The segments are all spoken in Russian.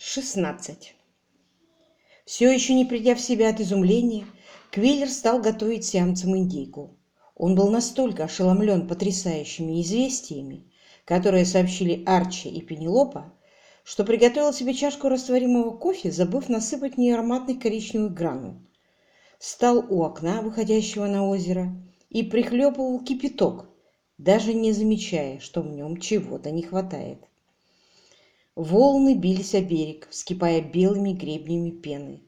16. Все еще не придя в себя от изумления, Квиллер стал готовить сиамцам индейку. Он был настолько ошеломлен потрясающими известиями, которые сообщили Арчи и Пенелопа, что приготовил себе чашку растворимого кофе, забыв насыпать в нее ароматных коричневых гранул. Стал у окна, выходящего на озеро, и прихлепывал кипяток, даже не замечая, что в нем чего-то не хватает. Волны бились о берег, вскипая белыми гребнями пены.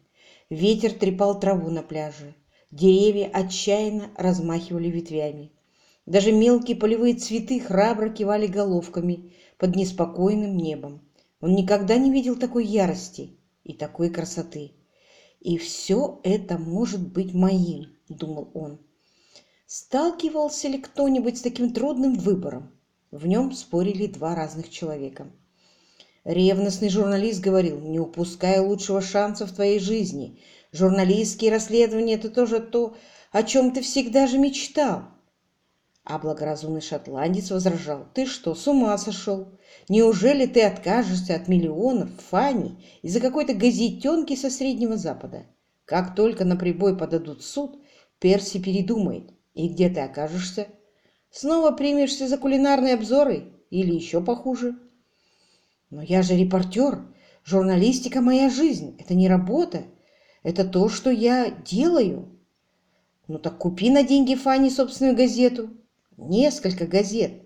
Ветер трепал траву на пляже. Деревья отчаянно размахивали ветвями. Даже мелкие полевые цветы храбро кивали головками под неспокойным небом. Он никогда не видел такой ярости и такой красоты. «И все это может быть моим», — думал он. Сталкивался ли кто-нибудь с таким трудным выбором? В нем спорили два разных человека. Ревностный журналист говорил, не упускай лучшего шанса в твоей жизни. Журналистские расследования – это тоже то, о чем ты всегда же мечтал. А благоразумный шотландец возражал, ты что, с ума сошел? Неужели ты откажешься от миллионов Фанни из-за какой-то газетенки со Среднего Запада? Как только на прибой подадут суд, Перси передумает. И где ты окажешься? Снова примешься за кулинарные обзоры? Или еще похуже? Но я же репортер. Журналистика – моя жизнь. Это не работа. Это то, что я делаю. Ну так купи на деньги Фанни собственную газету. Несколько газет.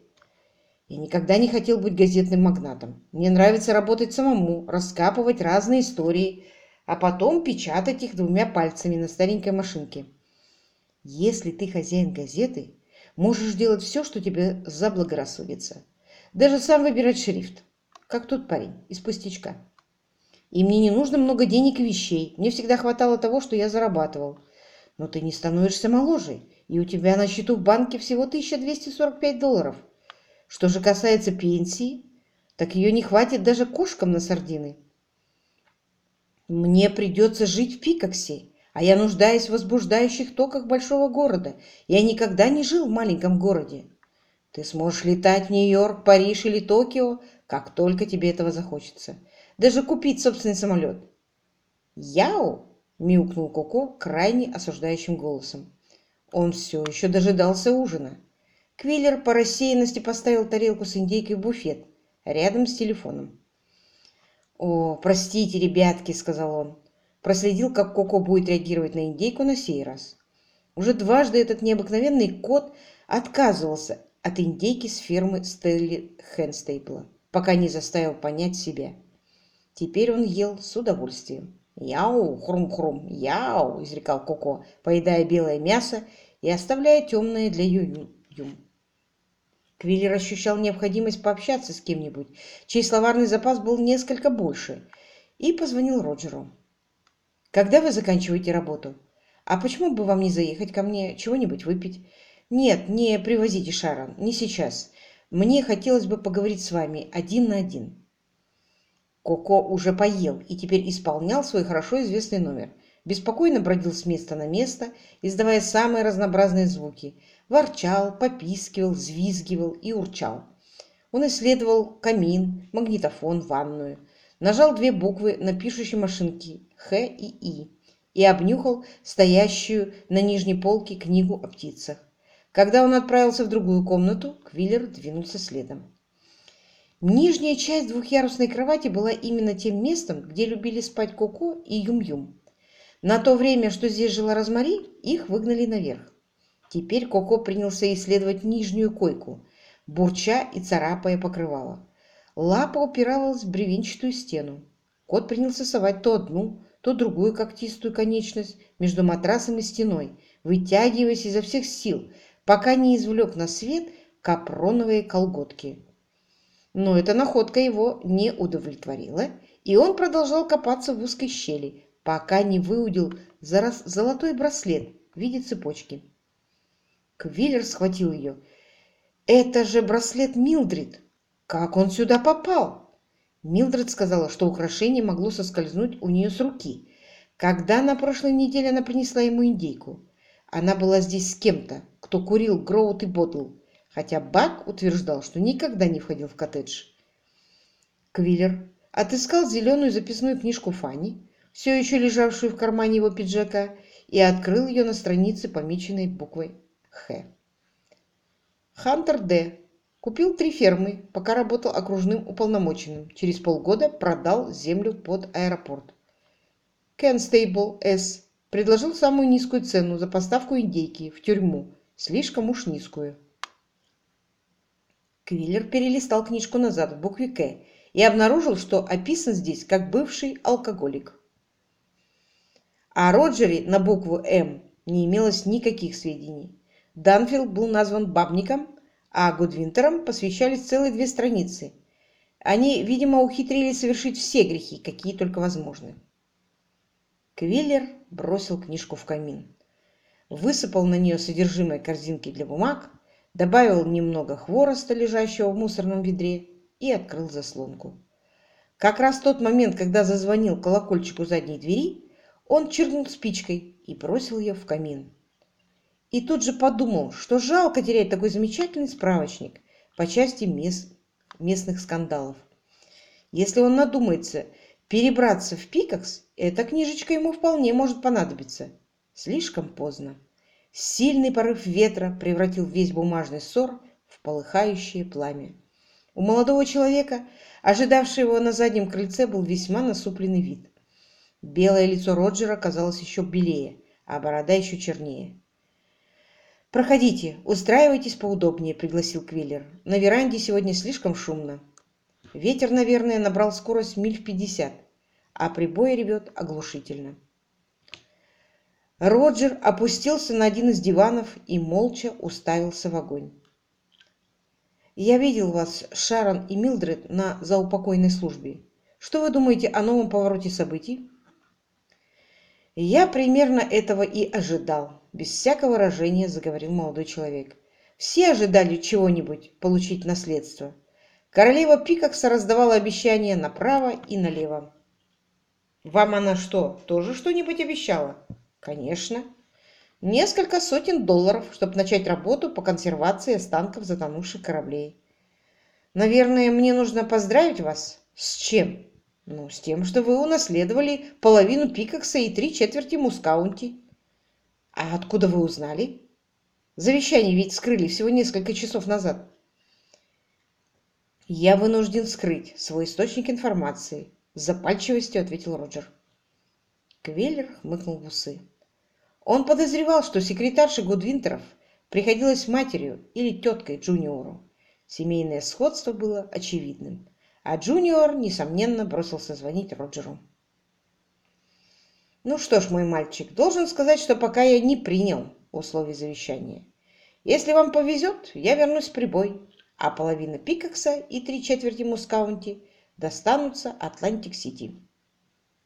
Я никогда не хотел быть газетным магнатом. Мне нравится работать самому, раскапывать разные истории, а потом печатать их двумя пальцами на старенькой машинке. Если ты хозяин газеты, можешь делать все, что тебе заблагорассудится. Даже сам выбирать шрифт как тот парень из пустячка. И мне не нужно много денег и вещей. Мне всегда хватало того, что я зарабатывал. Но ты не становишься моложе, и у тебя на счету в банке всего 1245 долларов. Что же касается пенсии, так ее не хватит даже кошкам на сардины. Мне придется жить в Пикоксе, а я нуждаюсь в возбуждающих токах большого города. Я никогда не жил в маленьком городе. Ты сможешь летать в Нью-Йорк, Париж или Токио, как только тебе этого захочется. Даже купить собственный самолет. «Яу!» – мяукнул Коко крайне осуждающим голосом. Он все еще дожидался ужина. Квиллер по рассеянности поставил тарелку с индейкой в буфет рядом с телефоном. «О, простите, ребятки», — сказал он. Проследил, как Коко будет реагировать на индейку на сей раз. Уже дважды этот необыкновенный кот отказывался от индейки с фермы Стелли Хенстейпла пока не заставил понять себя. Теперь он ел с удовольствием. «Яу, хрум-хрум, яу!» – изрекал Коко, поедая белое мясо и оставляя темное для Юм-Юм. Квиллер ощущал необходимость пообщаться с кем-нибудь, чей словарный запас был несколько больше, и позвонил Роджеру. «Когда вы заканчиваете работу? А почему бы вам не заехать ко мне, чего-нибудь выпить?» «Нет, не привозите Шарон, не сейчас. Мне хотелось бы поговорить с вами один на один. Коко уже поел и теперь исполнял свой хорошо известный номер. Беспокойно бродил с места на место, издавая самые разнообразные звуки. Ворчал, попискивал, взвизгивал и урчал. Он исследовал камин, магнитофон, ванную. Нажал две буквы на пишущей машинке «Х» и «И» и обнюхал стоящую на нижней полке книгу о птицах. Когда он отправился в другую комнату, Квиллер двинулся следом. Нижняя часть двухъярусной кровати была именно тем местом, где любили спать Коко и Юм-Юм. На то время, что здесь жила Розмари, их выгнали наверх. Теперь Коко принялся исследовать нижнюю койку, бурча и царапая покрывало. Лапа упиралась в бревенчатую стену. Кот принялся совать то одну, то другую когтистую конечность между матрасом и стеной, вытягиваясь изо всех сил, пока не извлек на свет капроновые колготки. Но эта находка его не удовлетворила, и он продолжал копаться в узкой щели, пока не выудил золотой браслет в виде цепочки. Квиллер схватил ее. «Это же браслет Милдрид! Как он сюда попал?» Милдред сказала, что украшение могло соскользнуть у нее с руки, когда на прошлой неделе она принесла ему индейку. Она была здесь с кем-то, кто курил Гроут и Бодл, хотя Бак утверждал, что никогда не входил в коттедж. Квиллер отыскал зеленую записную книжку Фанни, все еще лежавшую в кармане его пиджака, и открыл ее на странице, помеченной буквой «Х». Хантер Д. Купил три фермы, пока работал окружным уполномоченным. Через полгода продал землю под аэропорт. Кенстейбл С. Предложил самую низкую цену за поставку индейки в тюрьму. Слишком уж низкую. Квиллер перелистал книжку назад в букве «К» и обнаружил, что описан здесь как бывший алкоголик. О Роджере на букву «М» не имелось никаких сведений. Данфилд был назван бабником, а Гудвинтерам посвящались целые две страницы. Они, видимо, ухитрились совершить все грехи, какие только возможны. Квиллер бросил книжку в камин, высыпал на нее содержимое корзинки для бумаг, добавил немного хвороста, лежащего в мусорном ведре, и открыл заслонку. Как раз в тот момент, когда зазвонил колокольчик у задней двери, он чиркнул спичкой и бросил ее в камин. И тут же подумал, что жалко терять такой замечательный справочник по части мест, местных скандалов. Если он надумается перебраться в Пикакс, эта книжечка ему вполне может понадобиться. Слишком поздно. Сильный порыв ветра превратил весь бумажный ссор в полыхающее пламя. У молодого человека, ожидавшего его на заднем крыльце, был весьма насупленный вид. Белое лицо Роджера казалось еще белее, а борода еще чернее. «Проходите, устраивайтесь поудобнее», — пригласил Квиллер. «На веранде сегодня слишком шумно. Ветер, наверное, набрал скорость миль в пятьдесят, а прибой ревет оглушительно». Роджер опустился на один из диванов и молча уставился в огонь. Я видел вас, Шарон и Милдред, на заупокойной службе. Что вы думаете о новом повороте событий? Я примерно этого и ожидал, без всякого выражения заговорил молодой человек. Все ожидали чего-нибудь получить наследство. Королева Пикакса раздавала обещания направо и налево. Вам она что, тоже что-нибудь обещала? Конечно несколько сотен долларов, чтобы начать работу по консервации останков затонувших кораблей. Наверное, мне нужно поздравить вас. С чем? Ну, с тем, что вы унаследовали половину Пикакса и три четверти Мускаунти. А откуда вы узнали? Завещание ведь скрыли всего несколько часов назад. Я вынужден скрыть свой источник информации, с запальчивостью ответил Роджер. Квеллер хмыкнул в усы. Он подозревал, что секретарша Гудвинтеров приходилась матерью или теткой Джуниору. Семейное сходство было очевидным, а Джуниор, несомненно, бросился звонить Роджеру. «Ну что ж, мой мальчик, должен сказать, что пока я не принял условий завещания. Если вам повезет, я вернусь с Прибой, а половина Пикакса и три четверти Мускаунти достанутся Атлантик-Сити».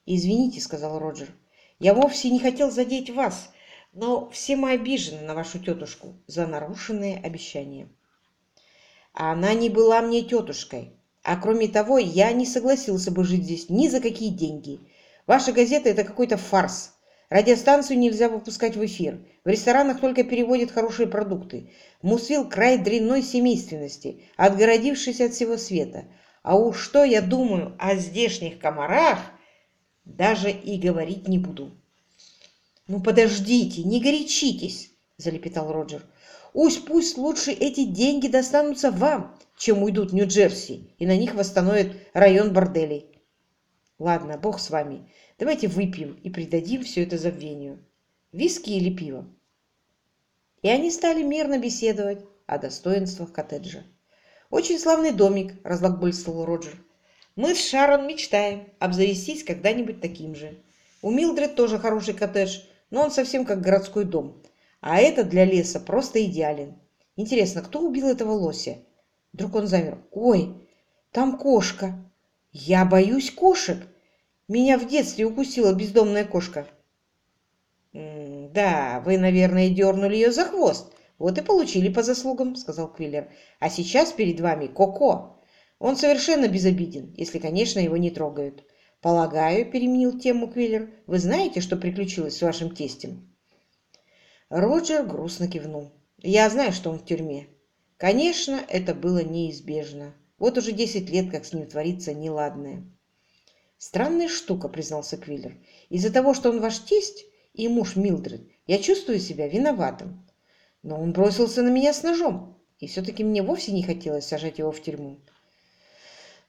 «Извините», — сказал Роджер, — я вовсе не хотел задеть вас, но все мы обижены на вашу тетушку за нарушенные обещания. А она не была мне тетушкой. А кроме того, я не согласился бы жить здесь ни за какие деньги. Ваша газета – это какой-то фарс. Радиостанцию нельзя выпускать в эфир. В ресторанах только переводят хорошие продукты. Мусвилл – край дрянной семейственности, отгородившийся от всего света. А уж что я думаю о здешних комарах – даже и говорить не буду. «Ну подождите, не горячитесь!» – залепетал Роджер. «Уж пусть лучше эти деньги достанутся вам, чем уйдут в Нью-Джерси, и на них восстановят район борделей. Ладно, бог с вами. Давайте выпьем и придадим все это забвению. Виски или пиво?» И они стали мирно беседовать о достоинствах коттеджа. «Очень славный домик», – разлогбольствовал Роджер. Мы с Шарон мечтаем обзавестись когда-нибудь таким же. У Милдред тоже хороший коттедж, но он совсем как городской дом. А этот для леса просто идеален. Интересно, кто убил этого лося? Вдруг он замер. Ой, там кошка. Я боюсь кошек. Меня в детстве укусила бездомная кошка. «Да, вы, наверное, дернули ее за хвост. Вот и получили по заслугам», — сказал Квиллер. «А сейчас перед вами Коко. Он совершенно безобиден, если, конечно, его не трогают. Полагаю, переменил тему Квиллер, вы знаете, что приключилось с вашим тестем? Роджер грустно кивнул. Я знаю, что он в тюрьме. Конечно, это было неизбежно. Вот уже десять лет, как с ним творится неладное. «Странная штука», — признался Квиллер. «Из-за того, что он ваш тесть и муж Милдред, я чувствую себя виноватым. Но он бросился на меня с ножом, и все-таки мне вовсе не хотелось сажать его в тюрьму».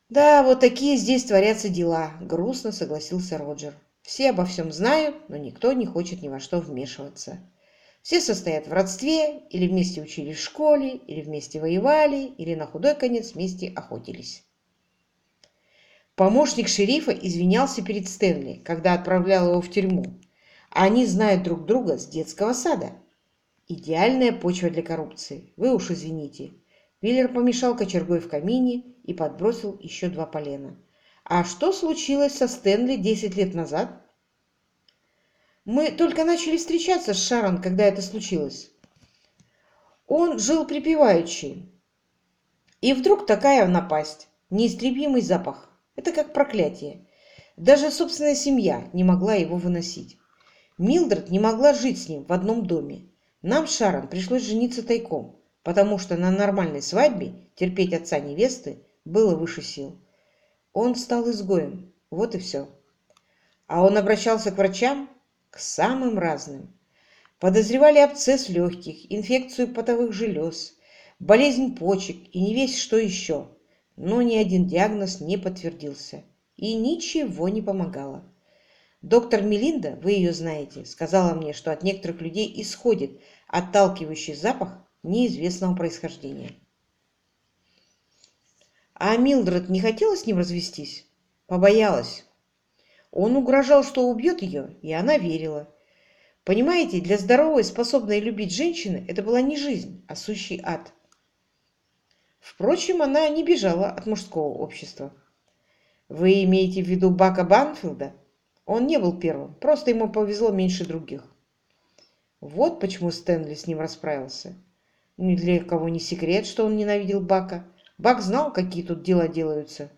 «Да, вот такие здесь творятся дела», — грустно согласился Роджер. «Все обо всем знают, но никто не хочет ни во что вмешиваться. Все состоят в родстве, или вместе учились в школе, или вместе воевали, или на худой конец вместе охотились». Помощник шерифа извинялся перед Стэнли, когда отправлял его в тюрьму. Они знают друг друга с детского сада. Идеальная почва для коррупции. Вы уж извините. Виллер помешал кочергой в камине и подбросил еще два полена. А что случилось со Стэнли 10 лет назад? Мы только начали встречаться с Шарон, когда это случилось. Он жил припеваючи. И вдруг такая напасть, неистребимый запах. Это как проклятие. Даже собственная семья не могла его выносить. Милдред не могла жить с ним в одном доме. Нам с Шаром пришлось жениться тайком, потому что на нормальной свадьбе терпеть отца невесты было выше сил. Он стал изгоем. Вот и все. А он обращался к врачам, к самым разным. Подозревали абсцесс легких, инфекцию потовых желез, болезнь почек и не весь что еще но ни один диагноз не подтвердился, и ничего не помогало. Доктор Мелинда, вы ее знаете, сказала мне, что от некоторых людей исходит отталкивающий запах неизвестного происхождения. А Милдред не хотела с ним развестись? Побоялась. Он угрожал, что убьет ее, и она верила. Понимаете, для здоровой, способной любить женщины это была не жизнь, а сущий ад. Впрочем, она не бежала от мужского общества. Вы имеете в виду Бака Банфилда? Он не был первым, просто ему повезло меньше других. Вот почему Стэнли с ним расправился. Ни для кого не секрет, что он ненавидел Бака. Бак знал, какие тут дела делаются.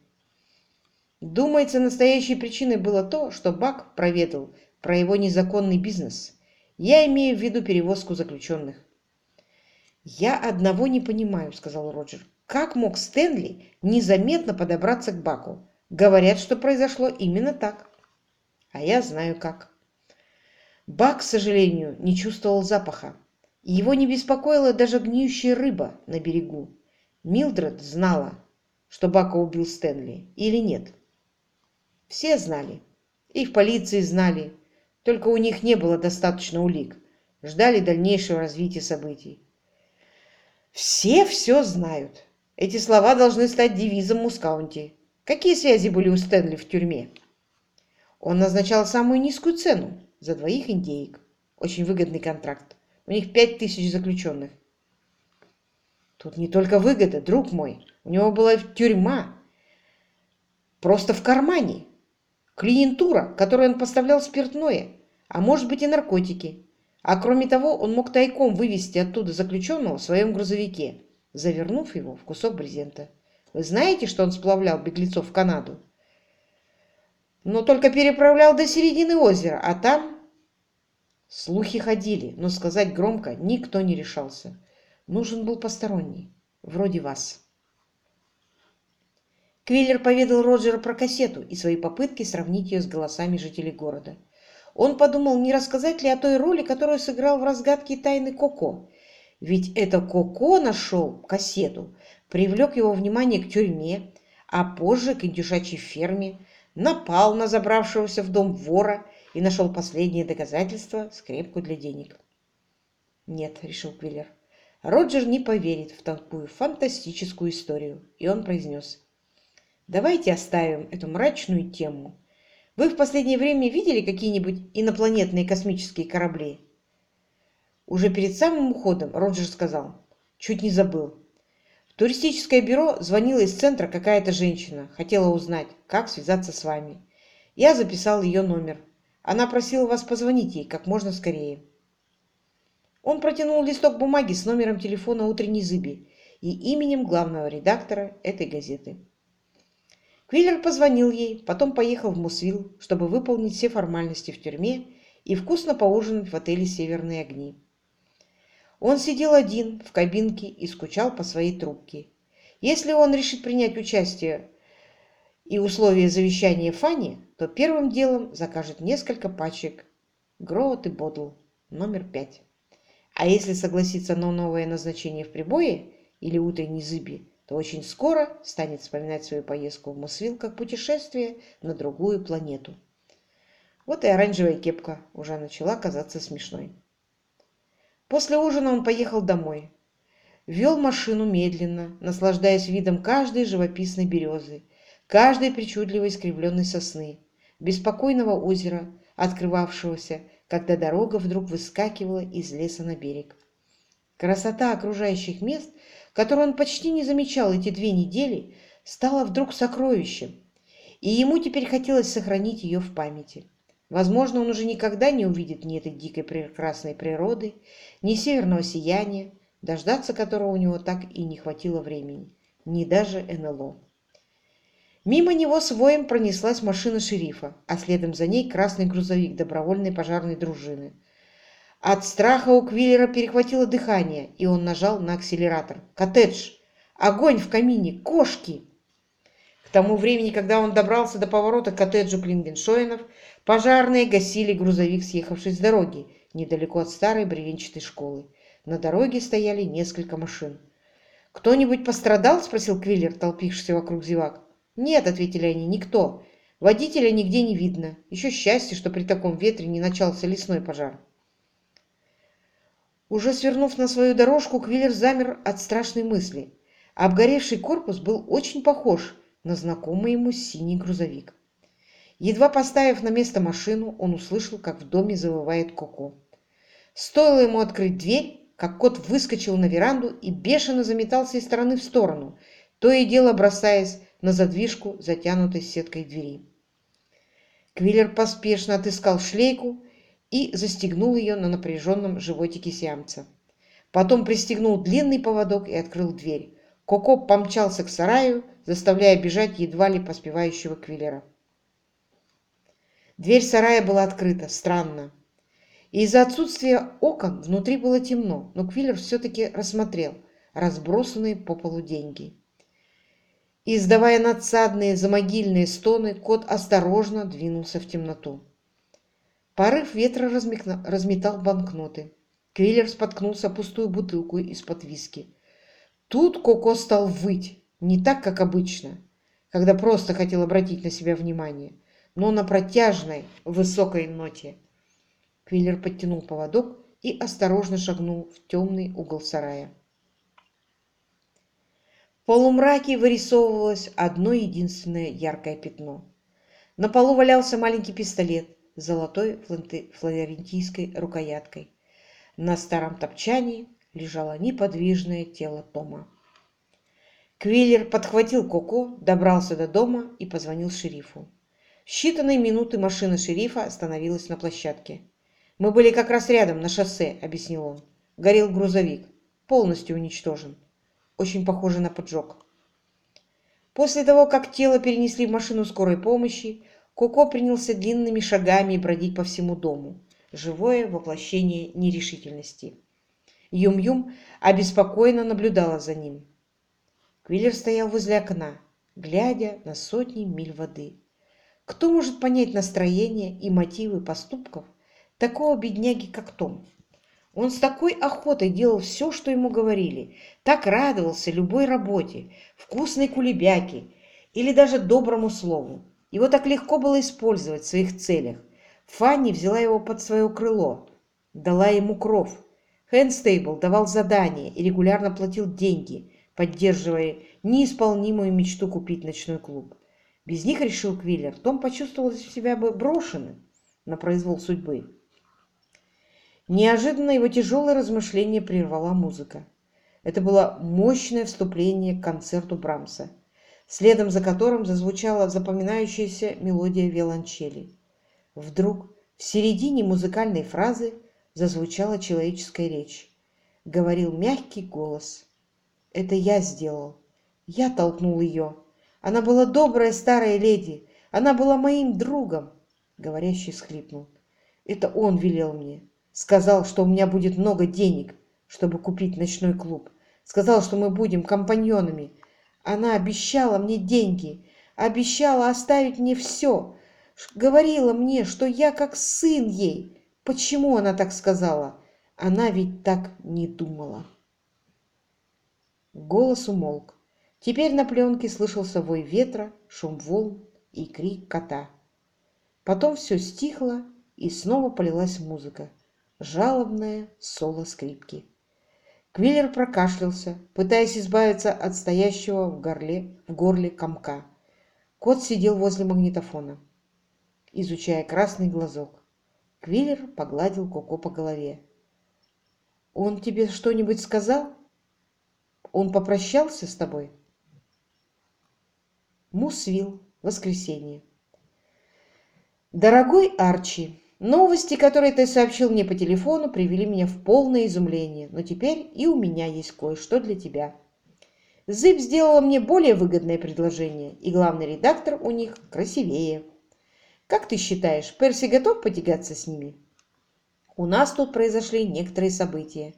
Думается, настоящей причиной было то, что Бак проведал про его незаконный бизнес. Я имею в виду перевозку заключенных. «Я одного не понимаю», — сказал Роджер. «Как мог Стэнли незаметно подобраться к Баку? Говорят, что произошло именно так». «А я знаю как». Бак, к сожалению, не чувствовал запаха. Его не беспокоила даже гниющая рыба на берегу. Милдред знала, что Бака убил Стэнли, или нет. Все знали. И в полиции знали. Только у них не было достаточно улик. Ждали дальнейшего развития событий. Все все знают. Эти слова должны стать девизом Мускаунти. Какие связи были у Стэнли в тюрьме? Он назначал самую низкую цену за двоих индейок. Очень выгодный контракт. У них пять тысяч заключенных. Тут не только выгода, друг мой. У него была тюрьма. Просто в кармане. Клиентура, которой он поставлял спиртное, а может быть и наркотики. А кроме того, он мог тайком вывести оттуда заключенного в своем грузовике, завернув его в кусок брезента. Вы знаете, что он сплавлял беглецов в Канаду? Но только переправлял до середины озера, а там... Слухи ходили, но сказать громко никто не решался. Нужен был посторонний, вроде вас. Квиллер поведал Роджеру про кассету и свои попытки сравнить ее с голосами жителей города. Он подумал, не рассказать ли о той роли, которую сыграл в разгадке тайны Коко. Ведь это Коко нашел кассету, привлек его внимание к тюрьме, а позже к индюшачьей ферме, напал на забравшегося в дом вора и нашел последнее доказательство – скрепку для денег. «Нет», – решил Квиллер, – Роджер не поверит в такую фантастическую историю, и он произнес – «Давайте оставим эту мрачную тему вы в последнее время видели какие-нибудь инопланетные космические корабли? Уже перед самым уходом Роджер сказал. Чуть не забыл. В туристическое бюро звонила из центра какая-то женщина. Хотела узнать, как связаться с вами. Я записал ее номер. Она просила вас позвонить ей как можно скорее. Он протянул листок бумаги с номером телефона утренней зыби и именем главного редактора этой газеты. Квиллер позвонил ей, потом поехал в Мусвилл, чтобы выполнить все формальности в тюрьме и вкусно поужинать в отеле «Северные огни». Он сидел один в кабинке и скучал по своей трубке. Если он решит принять участие и условия завещания Фанни, то первым делом закажет несколько пачек Гроот и Бодл номер пять. А если согласится на новое назначение в прибое или утренней зыби, то очень скоро станет вспоминать свою поездку в Мосвилл как путешествие на другую планету. Вот и оранжевая кепка уже начала казаться смешной. После ужина он поехал домой. Вел машину медленно, наслаждаясь видом каждой живописной березы, каждой причудливой искривленной сосны, беспокойного озера, открывавшегося, когда дорога вдруг выскакивала из леса на берег. Красота окружающих мест, которую он почти не замечал эти две недели, стала вдруг сокровищем, и ему теперь хотелось сохранить ее в памяти. Возможно, он уже никогда не увидит ни этой дикой прекрасной природы, ни северного сияния, дождаться которого у него так и не хватило времени, ни даже НЛО. Мимо него с воем пронеслась машина шерифа, а следом за ней красный грузовик добровольной пожарной дружины. От страха у Квиллера перехватило дыхание, и он нажал на акселератор. «Коттедж! Огонь в камине! Кошки!» К тому времени, когда он добрался до поворота к коттеджу Клингеншоинов, пожарные гасили грузовик, съехавший с дороги, недалеко от старой бревенчатой школы. На дороге стояли несколько машин. «Кто-нибудь пострадал?» – спросил Квиллер, толпившийся вокруг зевак. «Нет», — ответили они, — «никто. Водителя нигде не видно. Еще счастье, что при таком ветре не начался лесной пожар». Уже свернув на свою дорожку, Квиллер замер от страшной мысли. Обгоревший корпус был очень похож на знакомый ему синий грузовик. Едва поставив на место машину, он услышал, как в доме завывает Коко. Стоило ему открыть дверь, как кот выскочил на веранду и бешено заметался из стороны в сторону, то и дело бросаясь на задвижку, затянутой сеткой двери. Квиллер поспешно отыскал шлейку и застегнул ее на напряженном животике сиамца. Потом пристегнул длинный поводок и открыл дверь. Коко помчался к сараю, заставляя бежать едва ли поспевающего Квиллера. Дверь сарая была открыта. Странно. Из-за отсутствия окон внутри было темно, но Квиллер все-таки рассмотрел разбросанные по полу деньги. Издавая надсадные замогильные стоны, кот осторожно двинулся в темноту. Порыв ветра разметал банкноты. Квиллер споткнулся о пустую бутылку из-под виски. Тут Коко стал выть, не так, как обычно, когда просто хотел обратить на себя внимание, но на протяжной, высокой ноте. Квиллер подтянул поводок и осторожно шагнул в темный угол сарая полумраке вырисовывалось одно единственное яркое пятно. На полу валялся маленький пистолет с золотой флорентийской рукояткой. На старом топчании лежало неподвижное тело Тома. Квиллер подхватил Коко, добрался до дома и позвонил шерифу. В считанные минуты машина шерифа остановилась на площадке. «Мы были как раз рядом, на шоссе», — объяснил он. «Горел грузовик. Полностью уничтожен очень похоже на поджог. После того, как тело перенесли в машину скорой помощи, Коко принялся длинными шагами бродить по всему дому, живое воплощение нерешительности. Юм-Юм обеспокоенно наблюдала за ним. Квиллер стоял возле окна, глядя на сотни миль воды. Кто может понять настроение и мотивы поступков такого бедняги, как Том? Он с такой охотой делал все, что ему говорили, так радовался любой работе, вкусной кулебяке или даже доброму слову. Его так легко было использовать в своих целях. Фанни взяла его под свое крыло, дала ему кров. Хэнстейбл давал задания и регулярно платил деньги, поддерживая неисполнимую мечту купить ночной клуб. Без них, решил Квиллер, Том почувствовал себя бы брошенным на произвол судьбы. Неожиданно его тяжелое размышление прервала музыка. Это было мощное вступление к концерту Брамса, следом за которым зазвучала запоминающаяся мелодия виолончели. Вдруг в середине музыкальной фразы зазвучала человеческая речь. Говорил мягкий голос. «Это я сделал. Я толкнул ее. Она была добрая старая леди. Она была моим другом». Говорящий схлипнул. «Это он велел мне. Сказал, что у меня будет много денег, чтобы купить ночной клуб. Сказал, что мы будем компаньонами. Она обещала мне деньги. обещала оставить мне все. Говорила мне, что я как сын ей. Почему она так сказала? Она ведь так не думала. Голос умолк. Теперь на пленке слышался вой ветра, шум волн и крик кота. Потом все стихло, и снова полилась музыка. Жалобная соло скрипки. Квиллер прокашлялся, пытаясь избавиться от стоящего в горле, в горле комка. Кот сидел возле магнитофона, изучая красный глазок. Квиллер погладил Коко по голове. «Он тебе что-нибудь сказал? Он попрощался с тобой?» Мусвилл, воскресенье. «Дорогой Арчи, Новости, которые ты сообщил мне по телефону, привели меня в полное изумление, но теперь и у меня есть кое-что для тебя. Зыб сделала мне более выгодное предложение, и главный редактор у них красивее. Как ты считаешь, Перси готов потягаться с ними? У нас тут произошли некоторые события.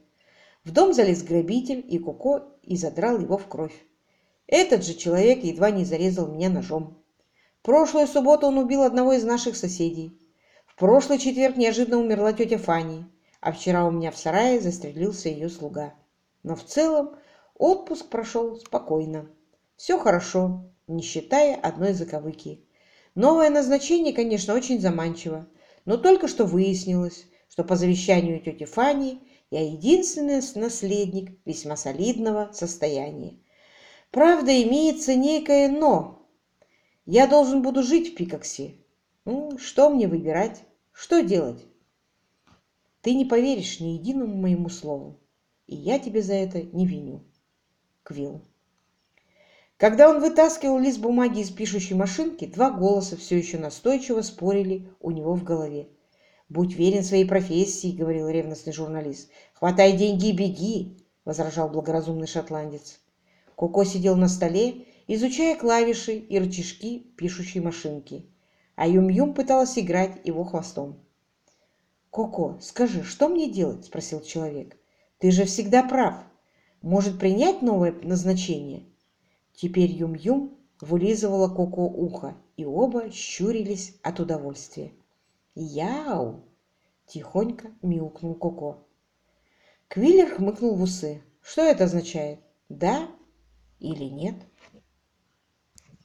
В дом залез грабитель, и Коко и задрал его в кровь. Этот же человек едва не зарезал меня ножом. Прошлую субботу он убил одного из наших соседей. Прошлый четверг неожиданно умерла тетя Фанни, а вчера у меня в сарае застрелился ее слуга. Но в целом отпуск прошел спокойно. Все хорошо, не считая одной заковыки. Новое назначение, конечно, очень заманчиво, но только что выяснилось, что по завещанию тети Фанни я единственный наследник весьма солидного состояния. Правда, имеется некое «но». Я должен буду жить в Пикоксе, ну, что мне выбирать? Что делать? Ты не поверишь ни единому моему слову, и я тебе за это не виню. Квилл. Когда он вытаскивал лист бумаги из пишущей машинки, два голоса все еще настойчиво спорили у него в голове. «Будь верен своей профессии», — говорил ревностный журналист. «Хватай деньги и беги», — возражал благоразумный шотландец. Коко сидел на столе, изучая клавиши и рычажки пишущей машинки а Юм-Юм пыталась играть его хвостом. «Коко, скажи, что мне делать?» – спросил человек. «Ты же всегда прав. Может, принять новое назначение?» Теперь Юм-Юм вылизывала Коко ухо, и оба щурились от удовольствия. «Яу!» – тихонько мяукнул Коко. Квиллер хмыкнул в усы. «Что это означает? Да или нет?»